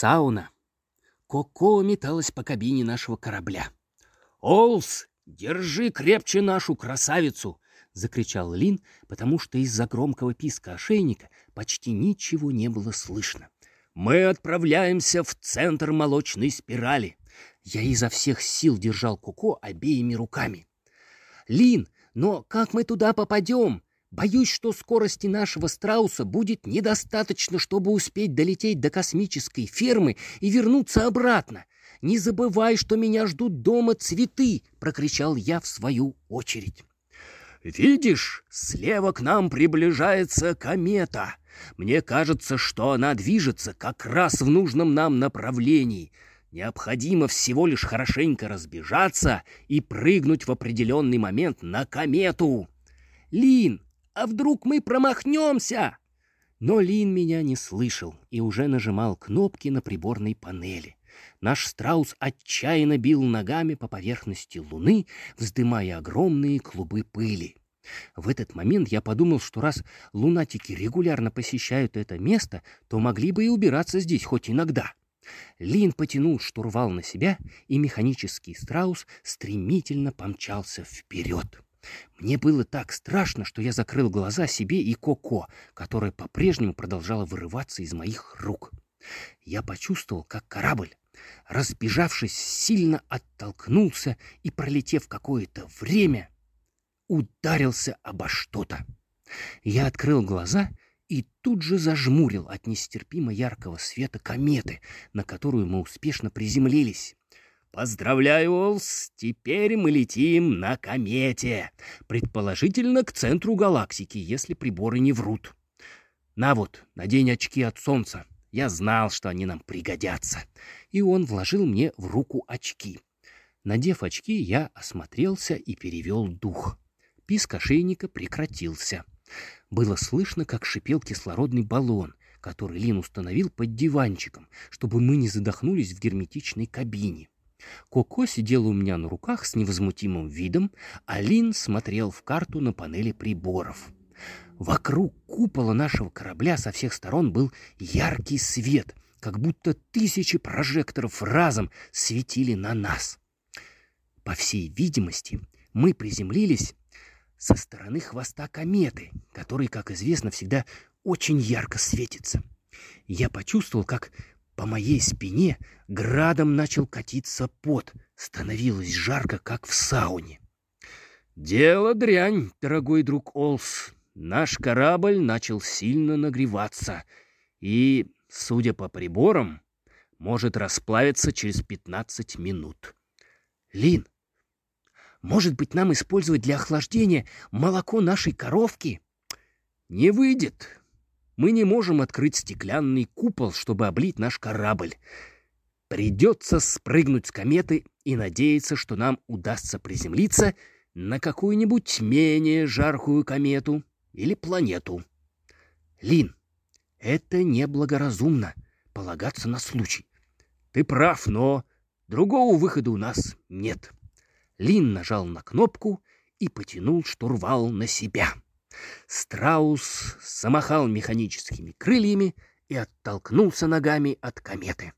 сауна. Коко металась по кабине нашего корабля. «Олс, держи крепче нашу красавицу!» — закричал Лин, потому что из-за громкого писка ошейника почти ничего не было слышно. «Мы отправляемся в центр молочной спирали!» Я изо всех сил держал Коко обеими руками. «Лин, но как мы туда попадем? Боюсь, что скорости нашего страуса будет недостаточно, чтобы успеть долететь до космической фермы и вернуться обратно. Не забывай, что меня ждут дома цветы!» — прокричал я в свою очередь. «Видишь, слева к нам приближается комета. Мне кажется, что она движется как раз в нужном нам направлении. Необходимо всего лишь хорошенько разбежаться и прыгнуть в определенный момент на комету. Лин, а вдруг мы промахнемся? Но Лин меня не слышал и уже нажимал кнопки на приборной панели. Наш страус отчаянно бил ногами по поверхности луны, вздымая огромные клубы пыли. В этот момент я подумал, что раз лунатики регулярно посещают это место, то могли бы и убираться здесь хоть иногда. Лин потянул штурвал на себя, и механический страус стремительно помчался вперед. Мне было так страшно, что я закрыл глаза себе и Коко, которая по-прежнему продолжала вырываться из моих рук. Я почувствовал, как корабль, разбежавшись, сильно оттолкнулся и, пролетев какое-то время, ударился обо что-то. Я открыл глаза и тут же зажмурил от нестерпимо яркого света кометы, на которую мы успешно приземлились. «Поздравляю, Олс! Теперь мы летим на комете, предположительно к центру галактики, если приборы не врут. На вот, надень очки от солнца. Я знал, что они нам пригодятся». И он вложил мне в руку очки. Надев очки, я осмотрелся и перевел дух. Писк ошейника прекратился. Было слышно, как шипел кислородный баллон, который Лин установил под диванчиком, чтобы мы не задохнулись в герметичной кабине. Коко сидела у меня на руках с невозмутимым видом, а Лин смотрел в карту на панели приборов. Вокруг купола нашего корабля со всех сторон был яркий свет, как будто тысячи прожекторов разом светили на нас. По всей видимости, мы приземлились со стороны хвоста кометы, который, как известно, всегда очень ярко светится. Я почувствовал, как по моей спине градом начал катиться пот, становилось жарко, как в сауне. «Дело дрянь, дорогой друг Олс. Наш корабль начал сильно нагреваться и, судя по приборам, может расплавиться через пятнадцать минут. Лин, может быть, нам использовать для охлаждения молоко нашей коровки? Не выйдет. Мы не можем открыть стеклянный купол, чтобы облить наш корабль. Придется спрыгнуть с кометы и надеяться, что нам удастся приземлиться на какую-нибудь менее жаркую комету или планету. Лин, это неблагоразумно полагаться на случай. Ты прав, но другого выхода у нас нет. Лин нажал на кнопку и потянул штурвал на себя. Страус замахал механическими крыльями и оттолкнулся ногами от кометы.